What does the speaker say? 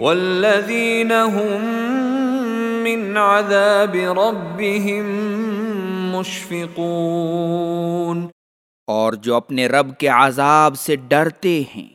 والذین هم من عذاب ربهم مشفقون اور جو اپنے رب کے عذاب سے ڈرتے ہیں۔